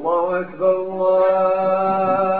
الله أكبر الله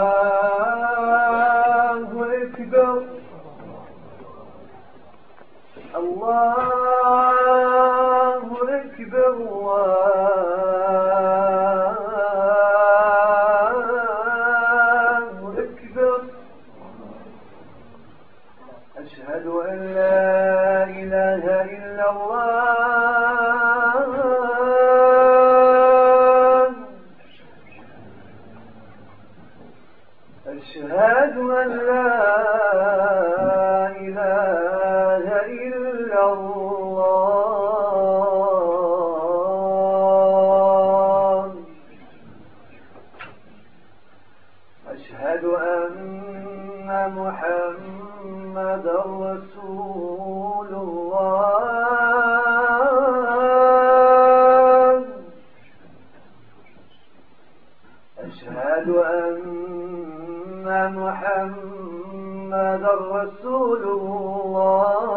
رسول الله.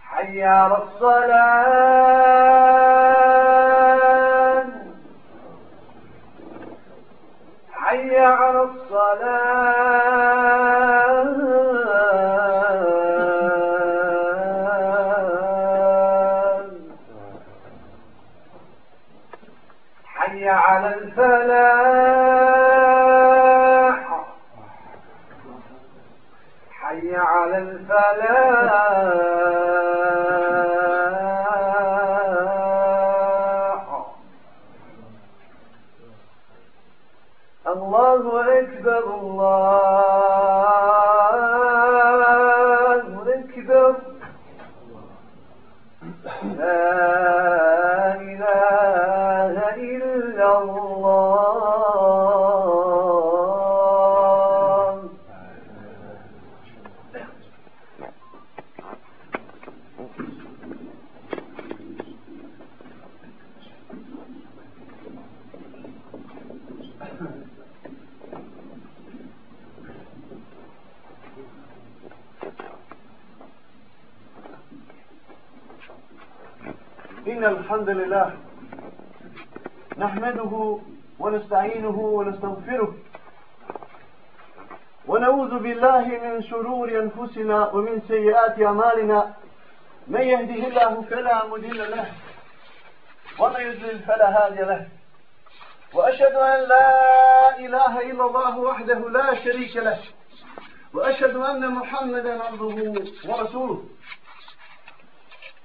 حي على الصلاة. إن الحمد لله نحمده ونستعينه ونستغفره ونعوذ بالله من شرور أنفسنا ومن سيئات أعمالنا. من يهده الله فلا مضل له ومن يضلل فلا هادي له. وأشهد أن لا إله إلا الله وحده لا شريك له. وأشهد أن محمدا عبده ورسوله.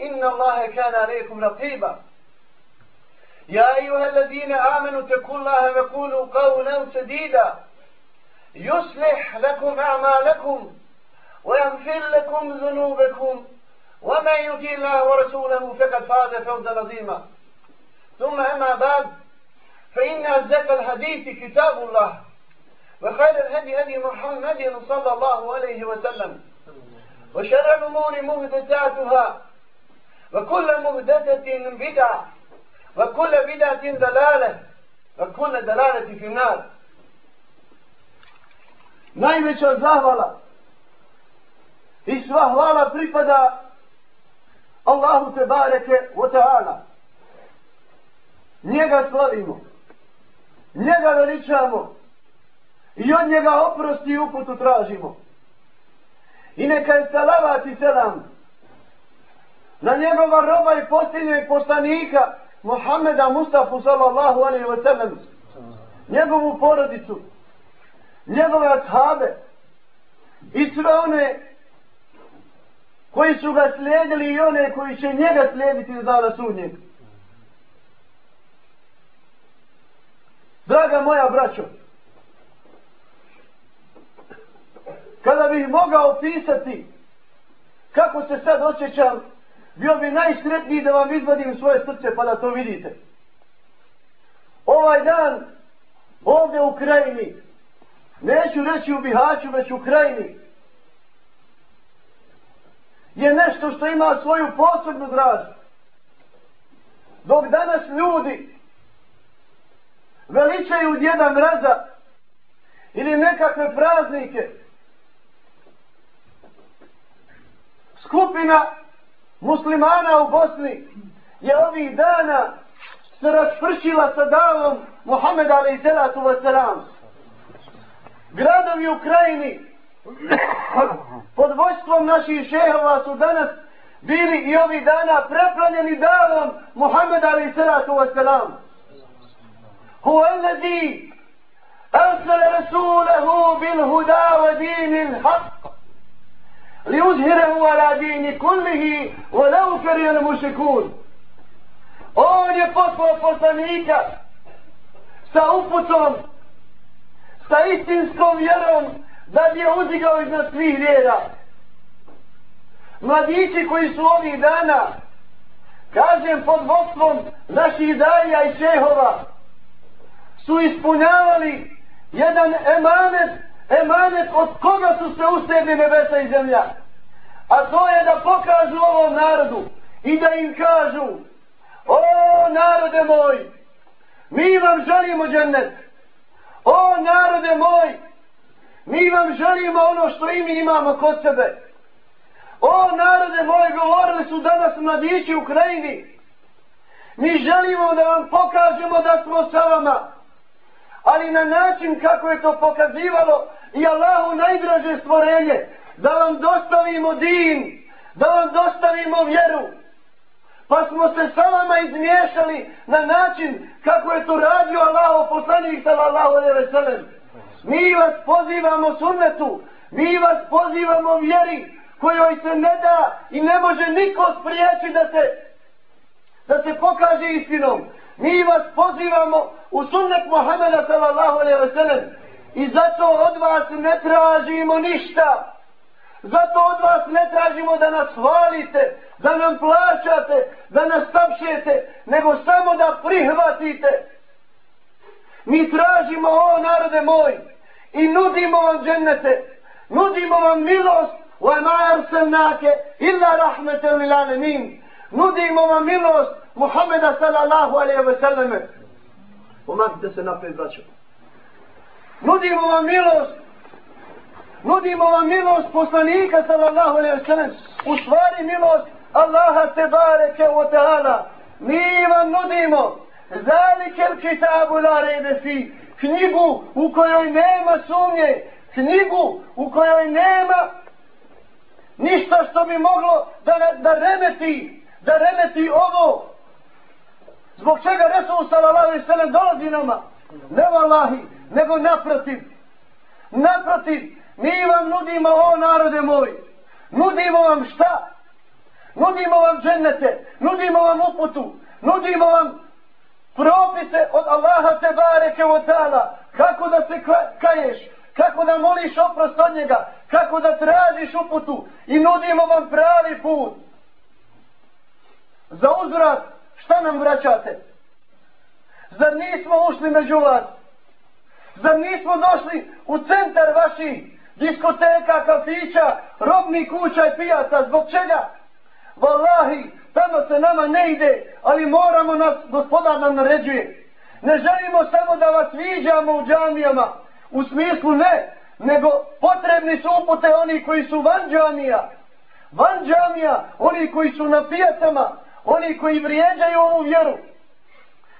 إن الله كان عليكم رقيبا. يا أيها الذين آمنوا اتقوا الله وقولوا قولا سديدا. يصلح لكم أعمالكم ويغفر لكم ذنوبكم. ومن يطيع الله ورسوله فقد فاز فوزا عظيما. ثم أما بعد فإن أصدق الحديث كتاب الله وخير الهدي هدي محمد صلى الله عليه وسلم وشر الأمور محدثاتها وكل محدثة بدعة وكل بدعة دلالة وكل دلالة في النار Najveća zahvala i sva hvala pripada Allahu te bareke wa ta'ala. Njega slavimo, njega veličamo i od njega oprosti i uputu tražimo. I neka je salavat i selam na njegova roba i posljednjeg poslanika Muhammeda Mustafa sallallahu alaihi wa sallam njegovu porodicu njegove ashabe i sve one koji su ga slijedili i one koji će njega slijediti do dana sudnjeg. Draga moja braćo, kada bih mogao opisati kako se sad osjećam bio bi najsretniji da vam izvadim svoje srce pa da to vidite. Ovaj dan ovdje u krajini, neću reći u Bihaću, već u krajini, je nešto što ima svoju posebnu dražu. Dok danas ljudi veličaju djeda mraza ili nekakve praznike, skupina muslimana u Bosni je ovih dana se raspršila sa davom Muhammeda alaih salatu wasalam. Gradovi u krajini pod vojstvom naših šehova su danas bili i ovih dana preplanjeni davom Muhammeda alaih salatu wasalam. هو الذي أرسل رسوله بالهدى ودين الحق ليظهره على دين كله ولو كره المشركون On je poslao poslanika sa uputom, sa istinskom vjerom, da bi je uzigao iznad svih vjera. Mladići koji su ovih dana, kažem pod vodstvom naših daja i čehova, su ispunjavali jedan emanet, emanet od koga su se usedli nebesa i zemlja. A to je da pokažu ovom narodu i da im kažu O narode moj, mi vam želimo džennet. O narode moj, mi vam želimo ono što i mi imamo kod sebe. O narode moj, govorili su danas mladići u krajini. Mi želimo da vam pokažemo da smo sa vama. Ali na način kako je to pokazivalo i Allahu najdraže stvorenje, da vam dostavimo din, da vam dostavimo vjeru, Pa smo se sa vama izmiješali na način kako je to radio Allaho poslanik sallallahu alaihi ve sellem. Mi vas pozivamo sunnetu, mi vas pozivamo vjeri kojoj se ne da i ne može niko spriječi da se da se pokaže istinom. Mi vas pozivamo u sunnet Muhammeda sallallahu alaihi ve sellem i zato od vas ne tražimo ništa. Zato od vas ne tražimo da nas hvalite, da nam plaćate, da nas tapšete, nego samo da prihvatite. Mi tražimo o narode moj i nudimo vam džennete, nudimo vam milost wa ma arsalnake illa rahmetan lil alamin. Nudimo vam milost Muhameda sallallahu alejhi ve selleme. Pomaknite se naprijed, braćo. Nudimo vam milost. Nudimo vam milost poslanika sallallahu alaihi wa sallam. U stvari milost Allaha te bareke wa ta'ala. Mi vam nudimo zalike kitabu la rebe fi. Knjigu u kojoj nema sumnje. Knjigu u kojoj nema ništa što bi moglo da, da remeti da remeti ovo. Zbog čega Resul sallallahu alaihi wa sallam dolazi nama? Ne vallahi nego naprotiv naprotiv Mi vam nudimo, o narode moj, nudimo vam šta? Nudimo vam džennete, nudimo vam uputu, nudimo vam propise od Allaha te bareke od tala, kako da se kaješ, kako da moliš oprost od njega, kako da tražiš uputu i nudimo vam pravi put. Za uzvrat, šta nam vraćate? Zar nismo ušli među vas? Zar nismo došli u centar vaših diskoteka, kafića, robni kuća i pijaca, zbog čega? Valahi, tamo se nama ne ide, ali moramo nas, gospodar nam naređuje. Ne želimo samo da vas viđamo u džamijama, u smislu ne, nego potrebni su upute oni koji su van džamija. Van džamija, oni koji su na pijacama, oni koji vrijeđaju ovu vjeru.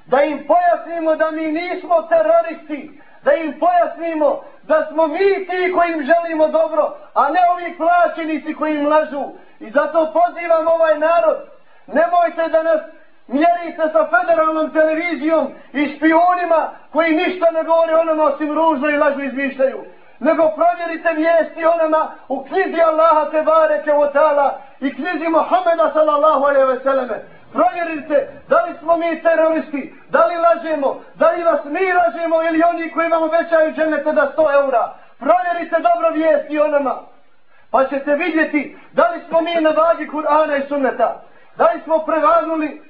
Da im pojasnimo da mi nismo teroristi, da im pojasnimo da smo mi ti koji im želimo dobro, a ne ovi plaćenici koji im lažu. I zato pozivam ovaj narod, nemojte da nas mjerite sa federalnom televizijom i špionima koji ništa ne govore onama osim ružno i lažno izmišljaju. Nego provjerite vijesti onama u knjizi Allaha Tebareke Otala i knjizi Muhammeda sallallahu alaihi ve selleme. Provjerite da li smo mi teroristi, da li lažemo, da li vas mi lažemo ili oni koji vam obećaju dženete da 100 eura. Provjerite dobro vijesti o nama. Pa ćete vidjeti da li smo mi na vagi Kur'ana i sunneta. Da li smo prevagnuli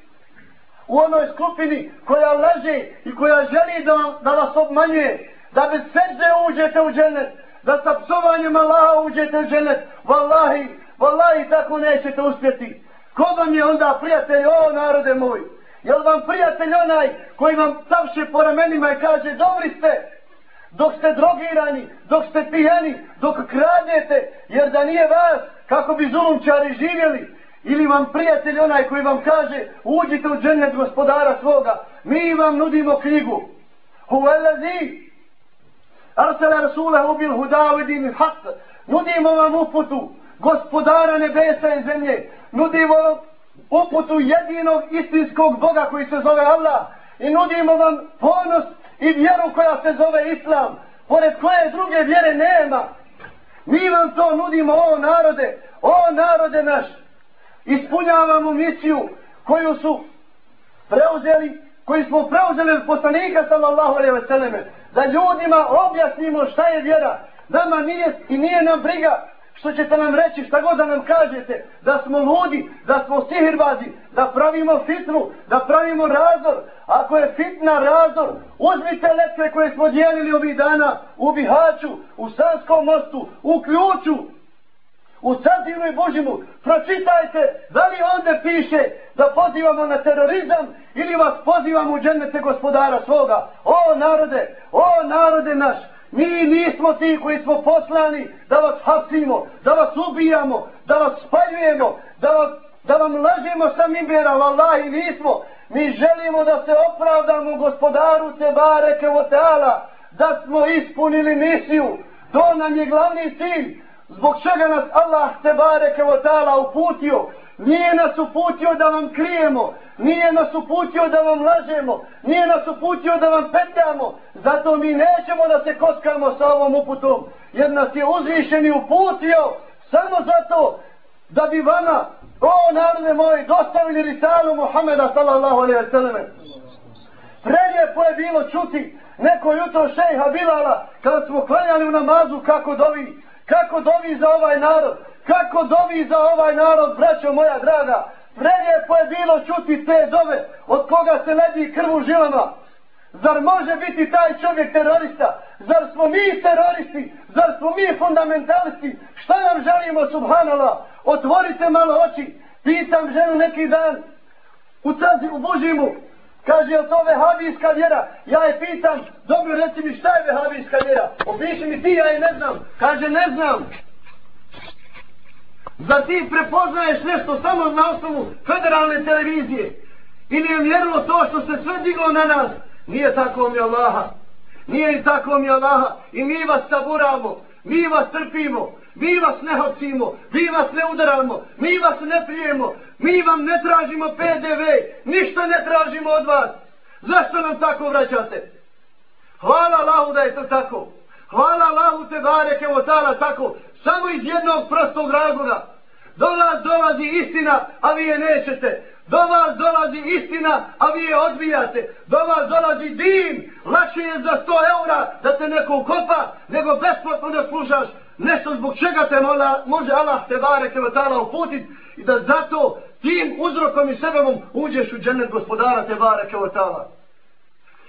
u onoj skupini koja laže i koja želi da, da vas obmanjuje, da bez srđe uđete u dženet, da sa psovanjem Allaha uđete u dženet, Wallahi, wallahi tako nećete uspjeti. Ko vam je onda prijatelj, o narode moj? Je vam prijatelj onaj koji vam savše po ramenima i kaže, dobri ste, dok ste drogirani, dok ste pijani, dok kradete, jer da nije vas, kako bi zulumčari živjeli, ili vam prijatelj onaj koji vam kaže, uđite u džennet gospodara svoga, mi vam nudimo knjigu. Huvelazi, arsala rasulahu bil hudavidin haq, nudimo vam uputu, gospodara nebesa i zemlje, nudimo vam uputu jedinog istinskog Boga koji se zove Allah i nudimo vam ponos i vjeru koja se zove Islam, pored koje druge vjere nema. Mi vam to nudimo, o narode, o narode naš. Ispunjavamo misiju koju su preuzeli, koji smo preuzeli od poslanika sallallahu alaihi wa sallam, da ljudima objasnimo šta je vjera. Nama nije i nije nam briga što ćete nam reći, šta god da nam kažete, da smo ludi, da smo sihirbazi, da pravimo fitnu, da pravimo razor. Ako je fitna razor, uzmite letke koje smo dijelili ovih dana u Bihaću, u Sanskom mostu, u Ključu, u Sadinu i Božimu. Pročitajte, da li onda piše da pozivamo na terorizam ili vas pozivamo u džennete gospodara svoga. O narode, o narode naš, Mi nismo ti koji smo poslani da vas hapsimo, da vas ubijamo, da vas spaljujemo, da, vas, da vam lažemo sa mimbera, vallahi nismo. Mi želimo da se opravdamo gospodaru Tebare Kevoteala, da smo ispunili misiju. To nam je glavni cilj. Zbog čega nas Allah Tebare Kevoteala uputio. Nije nas uputio da vam krijemo, nije nas uputio da vam lažemo, nije nas uputio da vam petljamo, zato mi nećemo da se koskamo sa ovom uputom, jer nas je uzvišeni uputio samo zato da bi vama, o narode moji, dostavili risalu Muhammeda sallallahu alaihi wa sallam. Prelijepo je bilo čuti neko jutro šejha Bilala kada smo klanjali u namazu kako dovi, kako dovi za ovaj narod, kako dovi za ovaj narod, braćo moja draga, prelijepo je bilo čuti te dove od koga se ledi krv u žilama. Zar može biti taj čovjek terorista? Zar smo mi teroristi? Zar smo mi fundamentalisti? Šta nam želimo, subhanallah? Otvorite malo oči. Pitam ženu neki dan u cazi, u Božimu. Kaže, je to vehabijska vjera? Ja je pitam, dobro, reci mi šta je vehabijska vjera? Opiši mi ti, ja je ne znam. Kaže, ne znam da ti prepoznaješ nešto samo na osnovu federalne televizije? Ili je vjerilo to što se sve diglo na nas. Nije tako mi Allaha. Nije i tako mi Allaha. I mi vas saburamo. Mi vas trpimo. Mi vas ne hocimo mi vas ne udaramo. Mi vas ne prijemo. Mi vam ne tražimo PDV ništa ne tražimo od vas. Zašto nam tako vraćate? Hvala Allahu da je to tako. Hvala Allahu te bareke o tako samo iz jednog prostog razloga Do vas dolazi istina, a vi je nećete. Do vas dolazi istina, a vi je odbijate. Do vas dolazi din. Lakše je za 100 eura da te neko ukopa, nego besplatno da slušaš nešto zbog čega te mola, može Allah te bare te vatala uputit i da zato tim uzrokom i sebebom uđeš u džennet gospodara te bare te vatala.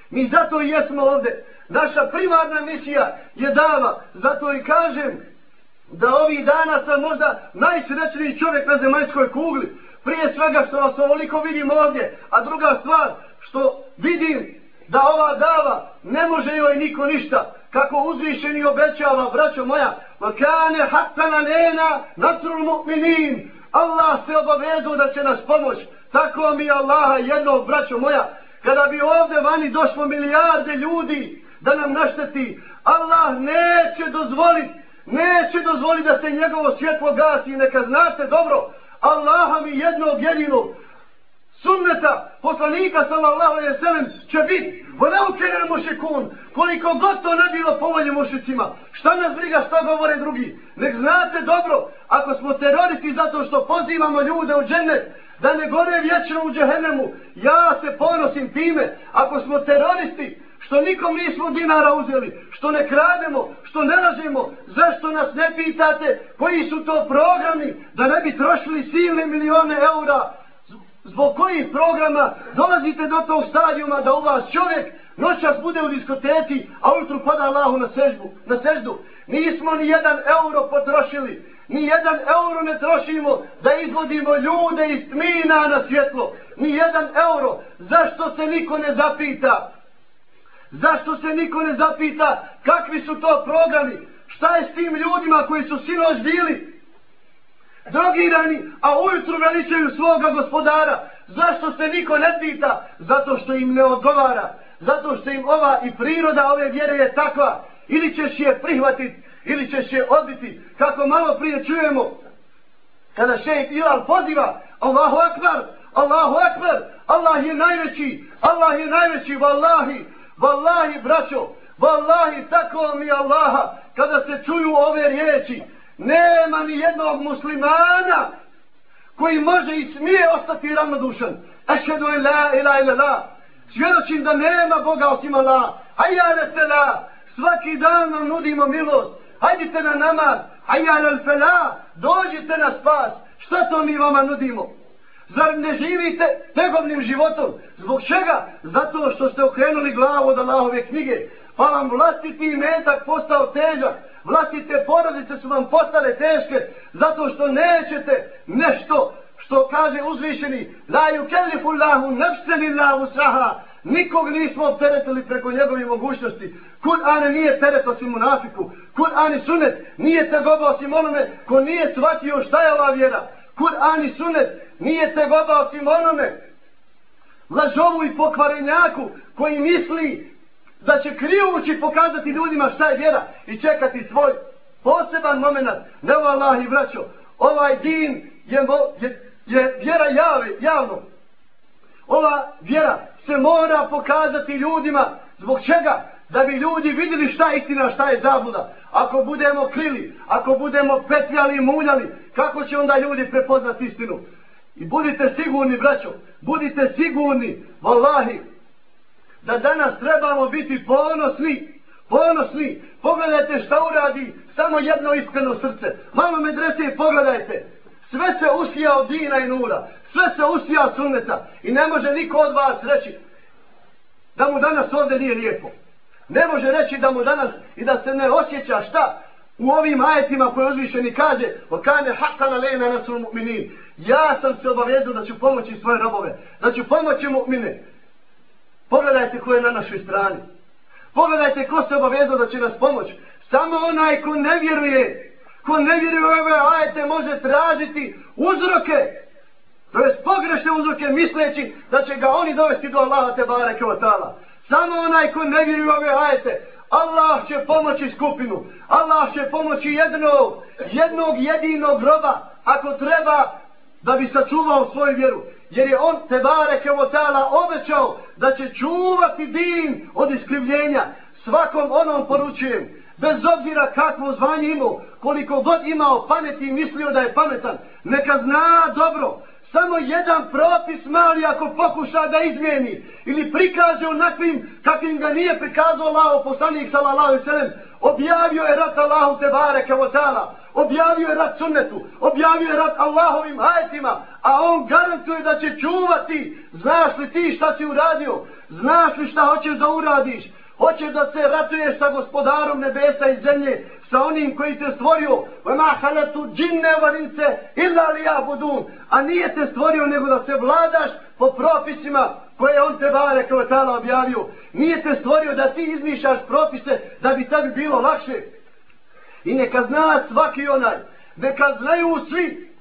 Mi zato i jesmo ovde. Naša primarna misija je dava. Zato i kažem, da ovih dana sam možda najsrećniji čovjek na zemaljskoj kugli. Prije svega što vas ovoliko vidim ovdje, a druga stvar što vidim da ova dava ne može joj niko ništa. Kako uzvišeni obećava, braćo moja, vakane hatana nena natrul mu'minin. Allah se obavezu da će nas pomoć. Tako mi Allaha jednog, braćo moja, kada bi ovdje vani došlo milijarde ljudi da nam našteti, Allah neće dozvoliti neće dozvoliti da se njegovo svjetlo gasi neka znate dobro Allaha mi jednog jedinog. Sunneta poslanika sallallahu alaihi sallam će biti vonaučenjen mušikun koliko god to ne bilo povolje mušicima šta nas briga šta govore drugi? Nek znate dobro ako smo teroristi zato što pozivamo ljude u džennet da ne gore vječno u džehennemu ja se ponosim time. Ako smo teroristi što nikom nismo dinara uzeli, što ne krademo, što ne lažemo, zašto nas ne pitate koji su to programi da ne bi trošili silne milione eura Zbog kojih programa dolazite do tog stadijuma da u vas čovjek noćas bude u diskoteci, a ujutru pada Allahu na sežbu, na seždu. Nismo ni jedan euro potrošili, ni jedan euro ne trošimo da izvodimo ljude iz tmina na svjetlo. Ni jedan euro. Zašto se niko ne zapita? Zašto se niko ne zapita kakvi su to programi? Šta je s tim ljudima koji su sinoć bili? Drogirani, a ujutru veličaju svoga gospodara. Zašto se niko ne pita? Zato što im ne odgovara. Zato što im ova i priroda ove vjere je takva. Ili ćeš je prihvatiti, ili ćeš je odbiti. Kako malo prije čujemo, kada šejt Ilal poziva, Allahu akbar, Allahu akbar, Allah je najveći, Allah je najveći, vallahi, vallahi, braćo, vallahi, tako mi Allaha, kada se čuju ove riječi, nema ni jednog muslimana koji može i smije ostati ravnodušan. Ešhedu en la ila ila la. Svjedočim da nema Boga osim Allah. Hajjale se la. Svaki dan nam nudimo milost. Hajdite na namaz. Hajjale al fela. Dođite na spas. Šta to mi vama nudimo? Zar ne živite tegovnim životom? Zbog čega? Zato što ste okrenuli glavu od Allahove knjige. Pa vam vlastiti metak postao težak. Vlastite porodice su vam postale teške. Zato što nećete nešto što kaže uzvišeni. La yukellifu Allahu nafsan illa wusaha. Nikog nismo opteretili preko njegove mogućnosti. Kur'an nije teret osim munafiku. Kur'an i sunet nije tegoba osim onome ko nije shvatio šta je ova vjera. Kur'an i sunet nije tegoba osim onome lažovu i pokvarenjaku koji misli da će krijući pokazati ljudima šta je vjera i čekati svoj poseban moment. Ne ovo Allah i braćo, ovaj din je, je, je vjera jave, javno. Ova vjera se mora pokazati ljudima. Zbog čega? Da bi ljudi vidjeli šta je istina, šta je zabluda. Ako budemo krili, ako budemo petljali i muljali, kako će onda ljudi prepoznati istinu? I budite sigurni, braćo, budite sigurni, vallahi, da danas trebamo biti ponosni, ponosni. Pogledajte šta uradi samo jedno iskreno srce. Malo medrese i pogledajte. Sve se usija od dina i nura. Sve se usija od sunneta. I ne može niko od vas reći da mu danas ovdje nije lijepo. Ne može reći da mu danas i da se ne osjeća šta u ovim ajetima koje uzvišeni kaže o kane haka na lejna na svom mu'minin. Ja sam se obavezao da ću pomoći svoje robove. Da ću pomoći mu'mine. Pogledajte ko je na našoj strani. Pogledajte ko se obavezao da će nas pomoći. Samo onaj ko ne vjeruje, ko ne vjeruje u ove ajete može tražiti uzroke. To je pogrešne uzroke misleći da će ga oni dovesti do Allaha te bareke o tala. Samo onaj ko ne vjeruje u ove ajete, Allah će pomoći skupinu. Allah će pomoći jednog, jednog jedinog roba, ako treba, da bi sačuvao svoju vjeru. Jer je on, te bareke o tala, obećao da će čuvati din od iskrivljenja. Svakom onom poručujem, bez obzira kakvo zvanje imao, koliko god imao pameti i mislio da je pametan, neka zna dobro, samo jedan propis mali ako pokuša da izmijeni ili prikaže onakvim kakvim ga nije prikazao Allah poslanik sallallahu sallam objavio je rat Allahu te bareke ta'ala objavio je rat sunnetu objavio je rat Allahovim ajetima a on garantuje da će čuvati znaš li ti šta si uradio znaš li šta hoćeš da uradiš hoćeš da se ratuješ sa gospodarom nebesa i zemlje sa onim koji te stvorio. Vama halatu džinne valince, illa li ja budun. A nije te stvorio nego da se vladaš po propisima koje on te bare kao tala objavio. Nije te stvorio da ti izmišljaš propise da bi tebi bilo lakše. I neka zna svaki onaj neka znaju svi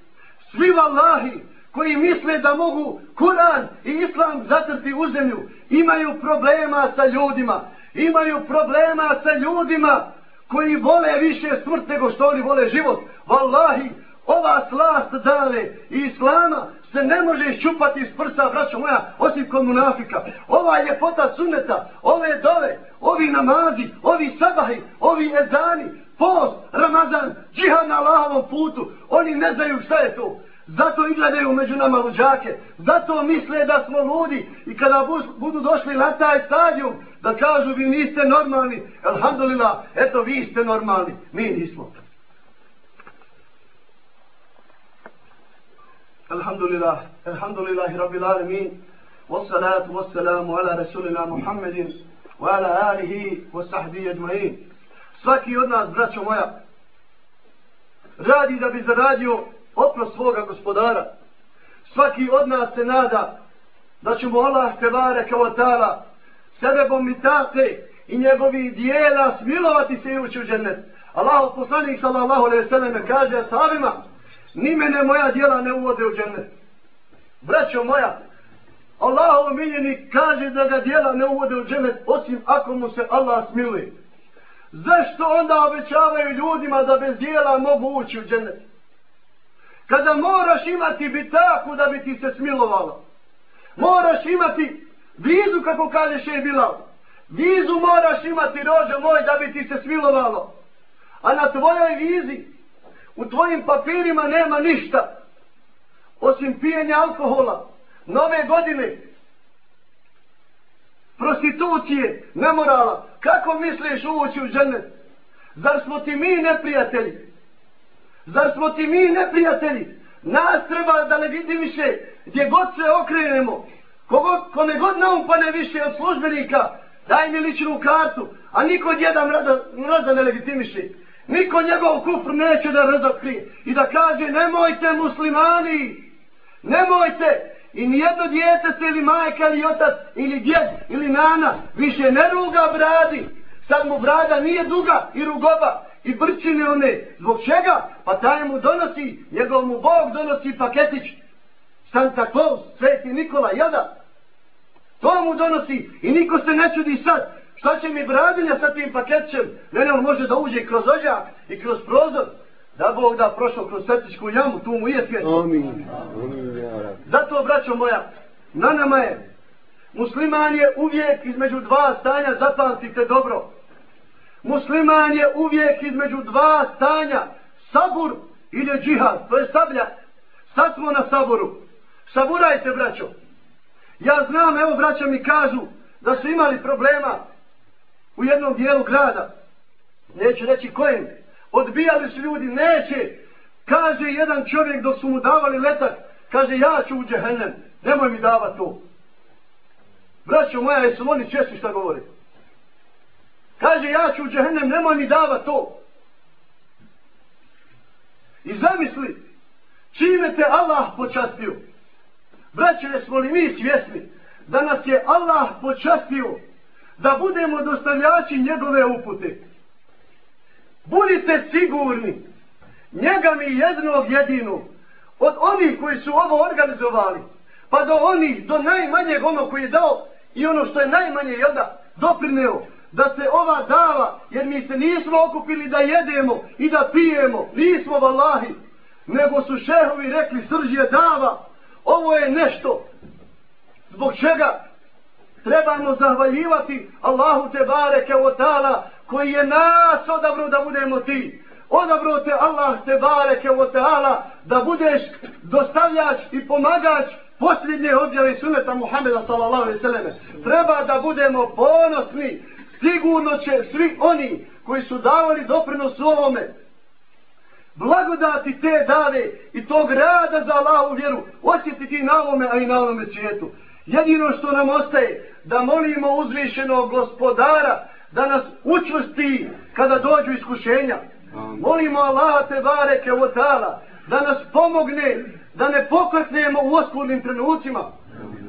svi vallahi koji misle da mogu Kur'an i Islam zatrti u zemlju imaju problema sa ljudima imaju problema sa ljudima koji vole više smrt nego što oni vole život. Wallahi, ova slast dale i islama se ne može iščupati iz prsa, braćo moja, osim kod munafika. Ova ljepota suneta, ove dove, ovi namazi, ovi sabahi, ovi ezani, post, ramazan, džihad na Allahovom putu, oni ne znaju šta je to. Zato igledaju među nama luđake. Zato misle da smo ludi. I kada budu došli na taj stadion, da kažu vi niste normalni. Alhamdulillah, eto vi ste normalni. Mi nismo. Alhamdulillah, alhamdulillahi rabbil alemin. Wassalatu wassalamu ala rasulina Muhammedin. Wa ala alihi wa sahbihi ajma'in. Svaki od nas, braćo moja, radi da bi zaradio oprost svoga gospodara. Svaki od nas se nada da ćemo Allah tebare kao tala sebebom i tate i njegovi dijela smilovati se i ući u džennet. Allah poslanik sallallahu alaihi sallam kaže sahabima ni mene moja dijela ne uvode u džennet. Braćo moja, Allah omiljeni kaže da ga dijela ne uvode u džennet osim ako mu se Allah smiluje. Zašto onda obećavaju ljudima da bez dijela mogu ući u džennet? Kada moraš imati bitaku da bi ti se smilovalo. Moraš imati vizu kako kaže še Bilal. Vizu moraš imati rođo moj da bi ti se smilovalo. A na tvojoj vizi, u tvojim papirima nema ništa. Osim pijenja alkohola, nove godine, prostitucije, nemorala. Kako misliš ući u žene? Zar smo ti mi neprijatelji? Zar smo ti mi neprijatelji? Nas treba da ne vidi više gdje god se okrenemo. Kogod, kome god naumpane više od službenika, daj mi ličnu kartu, a niko djeda mraza, mraza ne legitimiše. Niko njegov kufr neće da razokrije i da kaže nemojte muslimani, nemojte, I nijedno djete se ili majka ili otac ili djed ili nana više ne ruga bradi. Sad mu brada nije duga i rugoba i brčine one. Zbog čega? Pa taj mu donosi, njegov mu Bog donosi paketić. Santa Claus, Sveti Nikola, jada. To mu donosi i niko se ne čudi sad. Šta će mi bradinja sa tim paketćem? Ne, ne, on može da uđe kroz ođak i kroz prozor. Da Bog da prošao kroz septičku jamu, tu mu je svijet. Amin. Zato, braćo moja, na nama je, musliman je uvijek između dva stanja, zapamtite dobro. Musliman je uvijek između dva stanja, sabur ili džihad, to je sablja. Sad smo na saboru. Saburajte, braćo. Ja znam, evo, braća mi kažu da su imali problema u jednom dijelu grada. Neću reći kojim. odbijali su ljudi, neće. Kaže jedan čovjek dok su mu davali letak, kaže ja ću u džehennem, nemoj mi davati to. Braćo moja, jesu oni česti šta govore? Kaže ja ću u džehennem, nemoj mi dava to. I zamisli, čime te Allah počastio? Braće, jesmo li mi svjesni da nas je Allah počastio da budemo dostavljači njegove upute? Budite sigurni, njega mi jednog jedinog, od onih koji su ovo organizovali, pa do onih, do najmanjeg ono koji je dao i ono što je najmanje, jel da, doprineo, da se ova dava, jer mi se nismo okupili da jedemo i da pijemo, nismo vallahi, nego su šehovi rekli, srž je dava, ovo je nešto, zbog čega trebamo zahvaljivati Allahu te bareke o tala koji je nas odabro da budemo ti. Odabro te Allah te bareke o tala da budeš dostavljač i pomagač posljednje objave suneta Muhammeda sallallahu alaihi sallam. Treba da budemo ponosni. Sigurno će svi oni koji su davali doprinos u ovome blagodati te dave i tog rada za Allahu vjeru osjetiti na ovome, a i na ovome svijetu. Jedino što nam ostaje da molimo uzvišenog gospodara da nas učvrsti kada dođu iskušenja. Molimo Allah te bareke o ta'ala da nas pomogne da ne pokretnemo u oskudnim trenucima.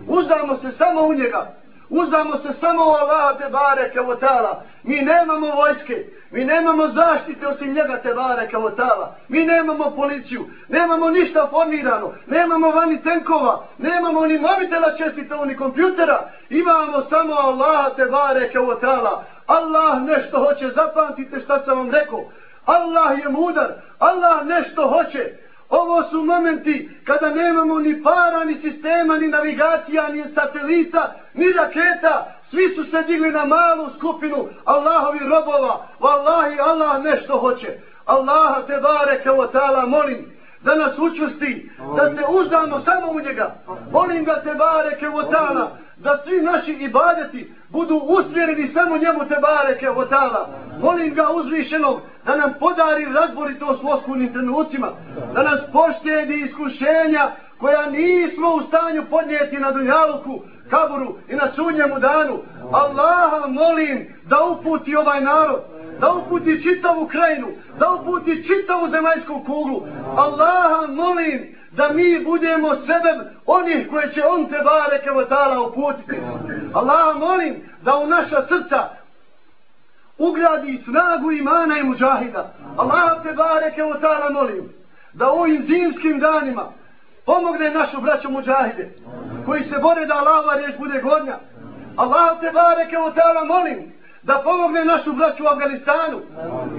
Uzdamo se samo u njega. Uzdamo se samo u Allah te bareke o tala. Mi nemamo vojske. Mi nemamo zaštite osim njega te bareke o tala. Mi nemamo policiju. Nemamo ništa formirano. Nemamo vani tenkova. Nemamo ni mobitela čestita, ni kompjutera. Imamo samo Allah te bareke o tala. Allah nešto hoće, zapamtite šta sam vam rekao. Allah je mudar, Allah nešto hoće. Ovo su momenti kada nemamo ni para, ni sistema, ni navigacija, ni satelita, ni raketa. Svi su se digli na malu skupinu Allahovi robova. Wallahi, Allah nešto hoće. Allaha te bareke o ta'ala molim da nas učvrsti, da se uzdamo samo u njega. Molim ga te bareke o ta'ala da svi naši ibadeti budu usmjereni samo njemu te bareke o tala. Molim ga uzvišenog da nam podari razboritost u oskunim trenucima, da nas poštedi iskušenja koja nismo u stanju podnijeti na Dunjaluku, kaburu i na sudnjemu danu. Allaha molim da uputi ovaj narod, da uputi čitavu krajinu, da uputi čitavu zemaljsku kuglu. Allaha molim da mi budemo sebe onih koje će on te bareke vatala uputiti. Allah molim da u naša srca ugradi snagu imana i muđahida. Allah te bareke vatala molim da u ovim zimskim danima pomogne našu braću muđahide koji se bore da Allahova riječ bude godnja. Allah te bareke vatala molim da pomogne našu braću u Afganistanu,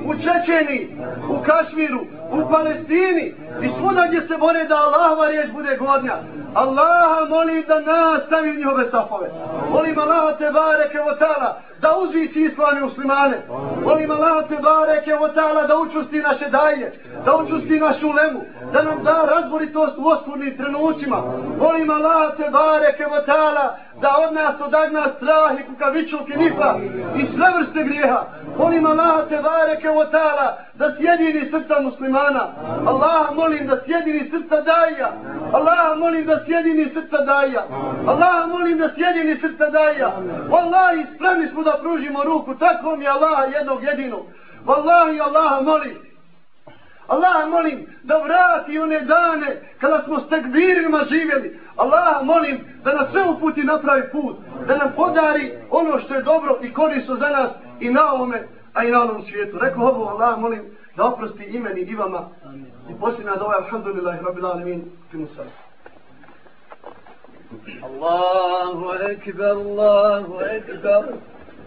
u Čečeni, u Kašmiru, u Palestini i svuda gdje se bore da Allahova riječ bude godnja. Allaha molim da nas stavi njihove safove. Molim Allaha te bareke o da uzvići islami muslimane. Molim Allah te bareke o ta'ala da učusti naše daje, da učusti našu lemu, da nam da razboritost u oskurnim trenucima. Molim Allah te bareke o ta'ala da od nas odagna strah i kukavičulki nifa i sve vrste grijeha. Molim Allah te bareke o ta'ala da sjedini srca muslimana. Allah molim da sjedini srca daja. Allah molim da sjedini srca daja. Allah molim da sjedini srca daja. Wallahi spremni smo da pružimo ruku. Tako mi Allaha jednog jedinog. Wallahi Allaha molim. Allah molim da vrati one dane kada smo s tekbirima živjeli. Allah molim da nas sve uputi na pravi put. Da nam podari ono što je dobro i korisno za nas i na ovome, a i na onom svijetu. Rekao ovo Allah molim da oprosti imeni i vama. I posljedna da ovaj alhamdulillahi rabbil alamin. Timu sada. الله أكبر الله أكبر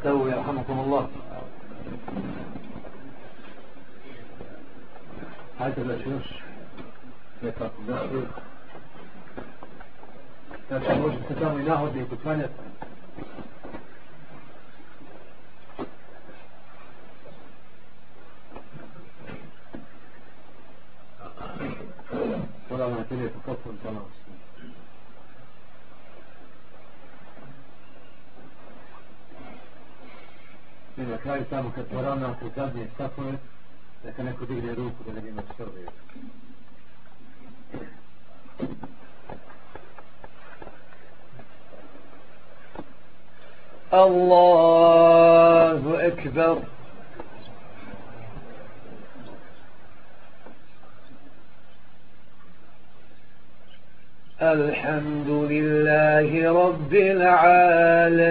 استووا يرحمكم الله. هذا الأشوش يتاق الداخل لكن وجه التجام إله ودي ولا ما تلي تقفل خلاص I na kraju tamo kad poravnate zadnje stafove, neka neko digne ruku da ne vidimo što je. الله أكبر الحمد لله رب العالمين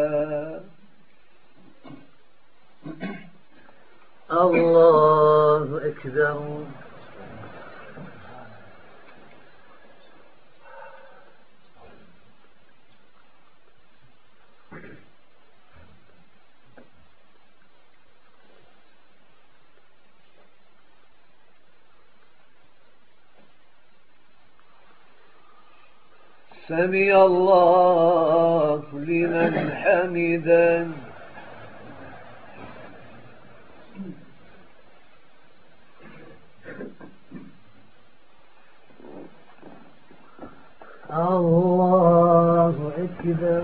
الله أكبر. سمي الله لمن حمدا الله أكبر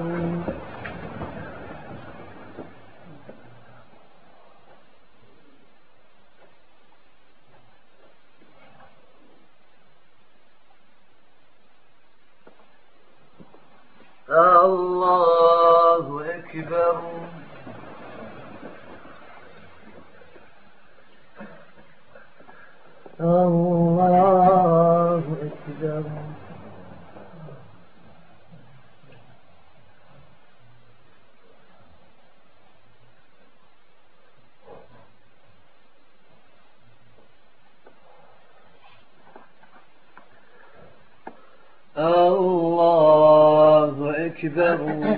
الله أكبر الله أكبر الله أكبر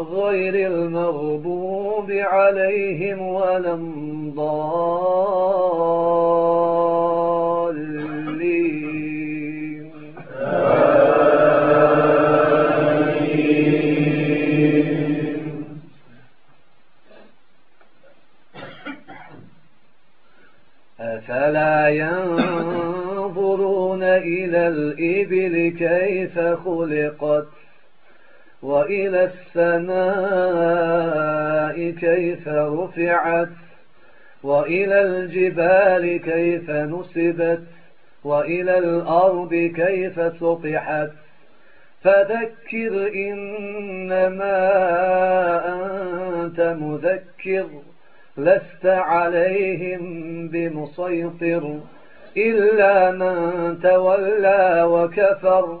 غير المغضوب عليهم ولا الضالين. أفلا ينظرون إلى الإبل كيف خلقت؟ وإلى السماء كيف رفعت وإلى الجبال كيف نسبت وإلى الأرض كيف سطحت. فذكر إنما أنت مذكر لست عليهم بمسيطر إلا من تولى وكفر.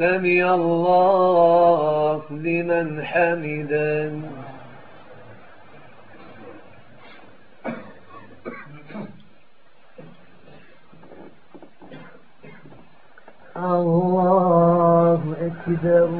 سمع الله لمن حمدا الله أكبر.